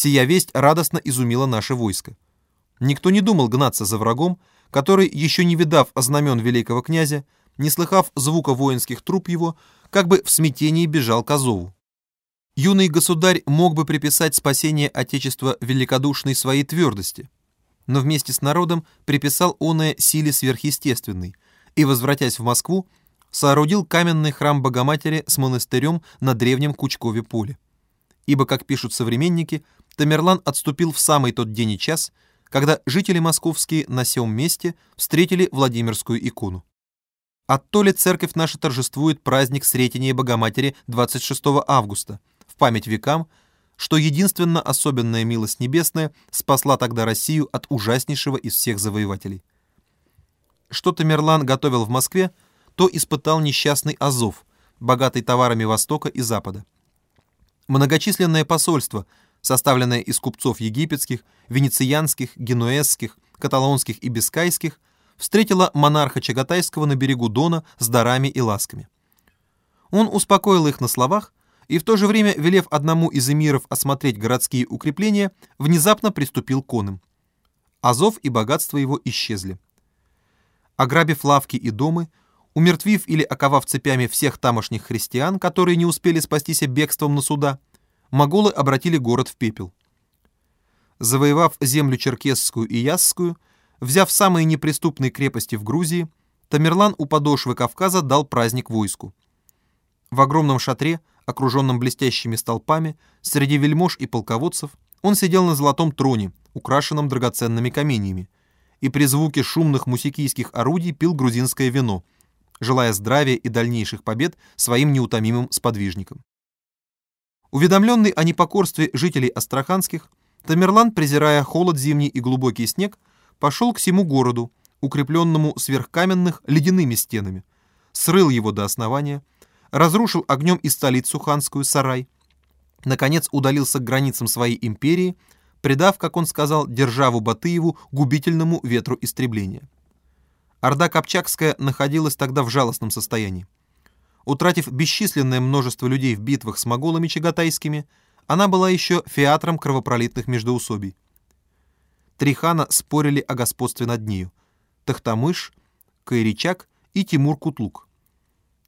Сия весть радостно изумила наше войско. Никто не думал гнаться за врагом, который, еще не видав знамен великого князя, не слыхав звука воинских труп его, как бы в смятении бежал к Азову. Юный государь мог бы приписать спасение Отечества великодушной своей твердости, но вместе с народом приписал оное силе сверхъестественной и, возвратясь в Москву, соорудил каменный храм Богоматери с монастырем на древнем Кучкове поле. Ибо, как пишут современники, Тамерлан отступил в самый тот день и час, когда жители московские на сём месте встретили Владимирскую икону. Оттоле церковь наша торжествует праздник Сретения Богоматери 26 августа, в память векам, что единственно особенная милость небесная спасла тогда Россию от ужаснейшего из всех завоевателей. Что Тамерлан готовил в Москве, то испытал несчастный Азов, богатый товарами Востока и Запада. Многочисленное посольство, составленное из купцов египетских, венецианских, генуэзских, каталонских и бискайских, встретило монарха Чагатайского на берегу Дона с дарами и ласками. Он успокоил их на словах и в то же время, велев одному из эмиров осмотреть городские укрепления, внезапно приступил к оным. Азов и богатство его исчезли. Ограбив лавки и домы, умертвив или оковав цепями всех тамошних христиан, которые не успели спастись бегством на суда, моголы обратили город в пепел. Завоевав землю черкесскую и ясскую, взяв самые неприступные крепости в Грузии, Тамерлан у подошвы Кавказа дал праздник войску. В огромном шатре, окруженном блестящими столпами, среди вельмож и полководцев, он сидел на золотом троне, украшенном драгоценными каменьями, и при звуке шумных мусикийских орудий пил грузинское вино – желая здравия и дальнейших побед своим неутомимым сподвижникам. Уведомленный о непокорстве жителей Астраханских, Тамерлан, презирая холод зимний и глубокий снег, пошел к всему городу, укрепленному сверхкаменных ледяными стенами, срыл его до основания, разрушил огнем и столицу ханскую Сарай, наконец удалился к границам своей империи, предав, как он сказал, державу Батыеву губительному ветру истребления. Орда Копчакская находилась тогда в жалостном состоянии. Утратив бесчисленное множество людей в битвах с моголами чагатайскими, она была еще фиатром кровопролитных междоусобий. Три хана спорили о господстве над нею – Тахтамыш, Кайричак и Тимур Кутлук.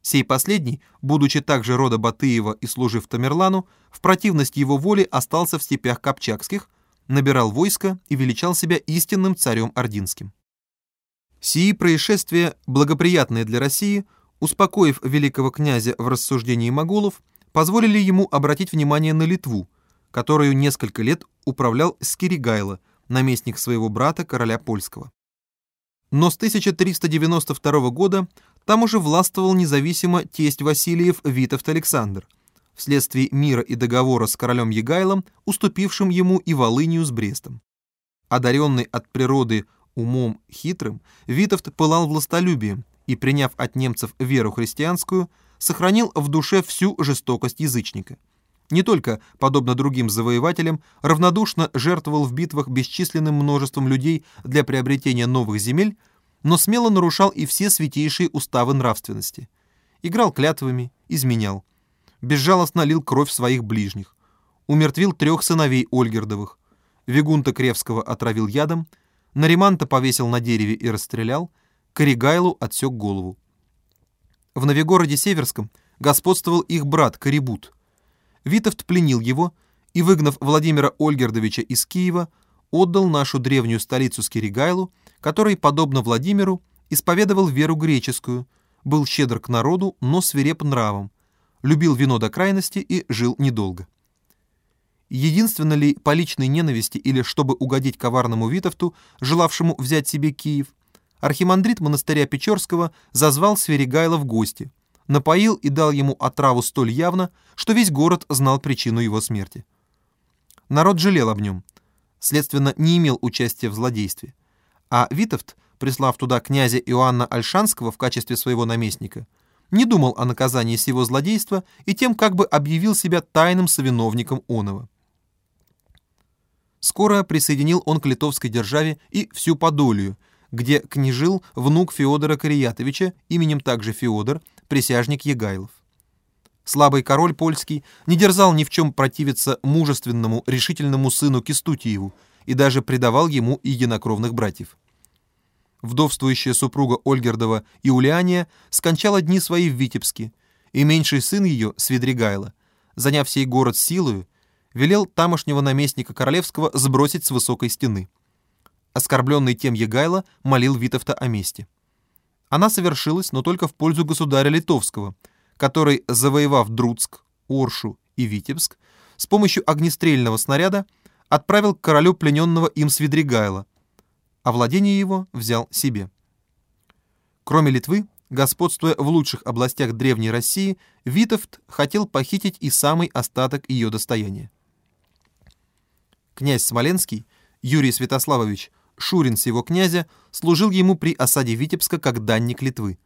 Сей последний, будучи также рода Батыева и служив Тамерлану, в противность его воле остался в степях Копчакских, набирал войско и величал себя истинным царем Ординским. Сии происшествия, благоприятные для России, успокоив великого князя в рассуждении моголов, позволили ему обратить внимание на Литву, которую несколько лет управлял Скиригайло, наместник своего брата, короля польского. Но с 1392 года там уже властвовал независимо тесть Васильев Витовт Александр, вследствие мира и договора с королем Егайлом, уступившим ему и Волынию с Брестом. Одаренный от природы умом хитрым, Витовт пылал властолюбием и, приняв от немцев веру христианскую, сохранил в душе всю жестокость язычника. Не только, подобно другим завоевателям, равнодушно жертвовал в битвах бесчисленным множеством людей для приобретения новых земель, но смело нарушал и все святейшие уставы нравственности. Играл клятвами, изменял. Безжалостно лил кровь своих ближних. Умертвил трех сыновей Ольгердовых. Вигунта Кревского отравил ядом – Нариманта повесил на дереве и расстрелял, Коригайлу отсек голову. В Новигороде Северском господствовал их брат Корибут. Витовт пленил его и, выгнав Владимира Ольгердовича из Киева, отдал нашу древнюю столицу Скиригайлу, который, подобно Владимиру, исповедовал веру греческую, был щедр к народу, но свиреп нравом, любил вино до крайности и жил недолго. Единственно ли по личной ненависти или чтобы угодить коварному Витовту, желавшему взять себе Киев, архимандрит монастыря Печорского зазвал Сверигайла в гости, напоил и дал ему отраву столь явно, что весь город знал причину его смерти. Народ жалел об нем, следственно, не имел участия в злодействе, а Витовт, прислав туда князя Иоанна Альшанского в качестве своего наместника, не думал о наказании сего злодейства и тем как бы объявил себя тайным совиновником оного. Скоро присоединил он к литовской державе и всю Подолию, где княжил внук Феодора Кариятовича, именем также Феодор, присяжник Егайлов. Слабый король польский не дерзал ни в чем противиться мужественному, решительному сыну Кистутиеву и даже предавал ему и единокровных братьев. Вдовствующая супруга Ольгердова Иулиания скончала дни свои в Витебске, и меньший сын ее, Свидригайло, заняв сей город силою, велел тамошнего наместника королевского сбросить с высокой стены. Оскорбленный тем Егайло молил Витовта о мести. Она совершилась, но только в пользу государя Литовского, который, завоевав Друцк, Оршу и Витебск, с помощью огнестрельного снаряда отправил к королю плененного им Свидригайла, а владение его взял себе. Кроме Литвы, господствуя в лучших областях Древней России, Витовт хотел похитить и самый остаток ее достояния. Князь Смоленский, Юрий Святославович, Шурин с его князя, служил ему при осаде Витебска как данник Литвы.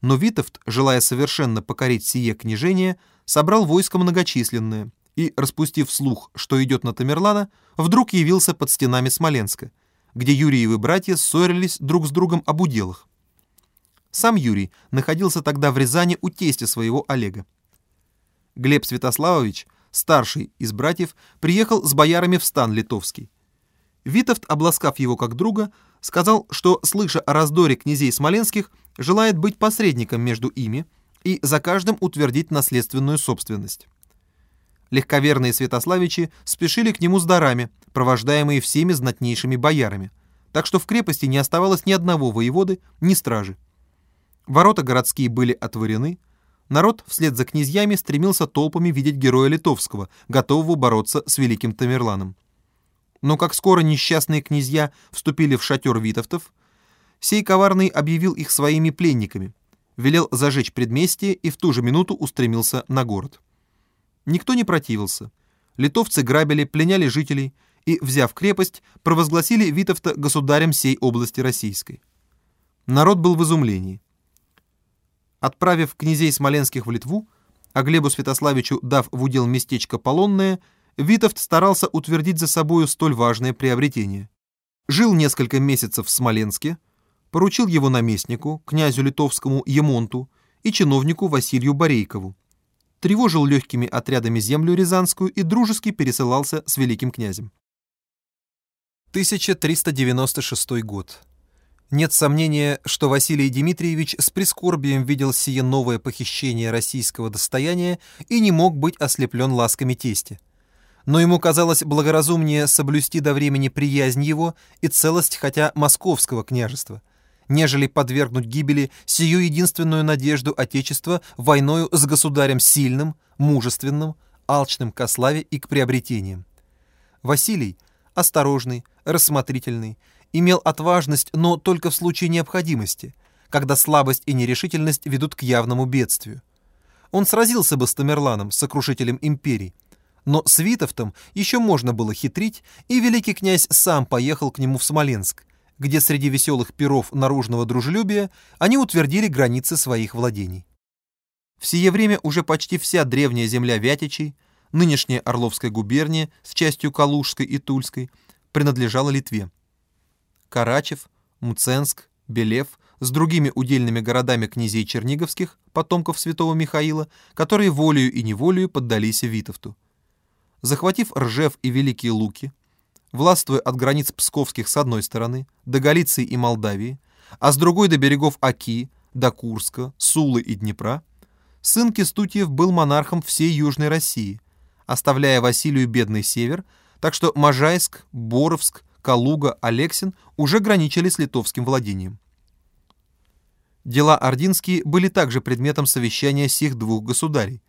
Но Витовт, желая совершенно покорить сие княжение, собрал войско многочисленное и, распустив слух, что идет на Тамерлана, вдруг явился под стенами Смоленска, где Юрьевы братья ссорились друг с другом об уделах. Сам Юрий находился тогда в Рязани у тестя своего Олега. Глеб Святославович, старший из братьев, приехал с боярами в стан литовский. Витовт, обласкав его как друга, сказал, что, слыша о раздоре князей смоленских, желает быть посредником между ими и за каждым утвердить наследственную собственность. Легковерные святославичи спешили к нему с дарами, провождаемые всеми знатнейшими боярами, так что в крепости не оставалось ни одного воеводы, ни стражи. Ворота городские были отворены, народ вслед за князьями стремился толпами видеть героя Литовского, готового бороться с великим Тамерланом. Но как скоро несчастные князья вступили в шатер витовтов, сей коварный объявил их своими пленниками, велел зажечь предместье и в ту же минуту устремился на город. Никто не противился. Литовцы грабили, пленяли жителей и, взяв крепость, провозгласили Витовта государем сей области российской. Народ был в изумлении. Отправив князей Смоленских в Литву, а Глебу Святославичу дав в удел местечко Полонное, Витовт старался утвердить за собою столь важное приобретение. Жил несколько месяцев в Смоленске, поручил его наместнику, князю литовскому Емонту и чиновнику Василию Борейкову. Тревожил легкими отрядами землю Рязанскую и дружески пересылался с великим князем. 1396 год. Нет сомнения, что Василий Дмитриевич с прискорбием видел сие новое похищение российского достояния и не мог быть ослеплен ласками тести но ему казалось благоразумнее соблюсти до времени приязнь его и целость хотя московского княжества, нежели подвергнуть гибели сию единственную надежду Отечества войною с государем сильным, мужественным, алчным ко славе и к приобретениям. Василий, осторожный, рассмотрительный, имел отважность, но только в случае необходимости, когда слабость и нерешительность ведут к явному бедствию. Он сразился бы с Тамерланом, сокрушителем империи, но с Витовтом еще можно было хитрить, и великий князь сам поехал к нему в Смоленск, где среди веселых перов наружного дружелюбия они утвердили границы своих владений. В сие время уже почти вся древняя земля Вятичей, нынешняя Орловская губерния с частью Калужской и Тульской, принадлежала Литве. Карачев, Мценск, Белев с другими удельными городами князей Черниговских, потомков святого Михаила, которые волею и неволею поддались Витовту захватив Ржев и Великие Луки, властвуя от границ Псковских с одной стороны, до Галиции и Молдавии, а с другой до берегов Аки, до Курска, Сулы и Днепра, сын Кестутиев был монархом всей Южной России, оставляя Василию бедный север, так что Можайск, Боровск, Калуга, Алексин уже граничили с литовским владением. Дела ординские были также предметом совещания сих двух государей,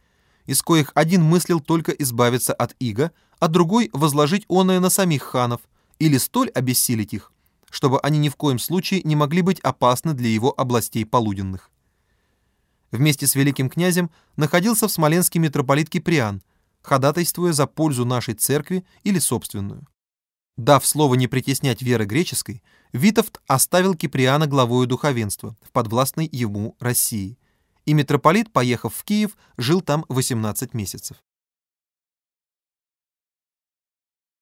из коих один мыслил только избавиться от ига, а другой возложить оное на самих ханов или столь обессилить их, чтобы они ни в коем случае не могли быть опасны для его областей полуденных. Вместе с великим князем находился в Смоленске митрополит Киприан, ходатайствуя за пользу нашей церкви или собственную. Дав слово не притеснять веры греческой, Витовт оставил Киприана главою духовенства в подвластной ему России – и митрополит, поехав в Киев, жил там 18 месяцев.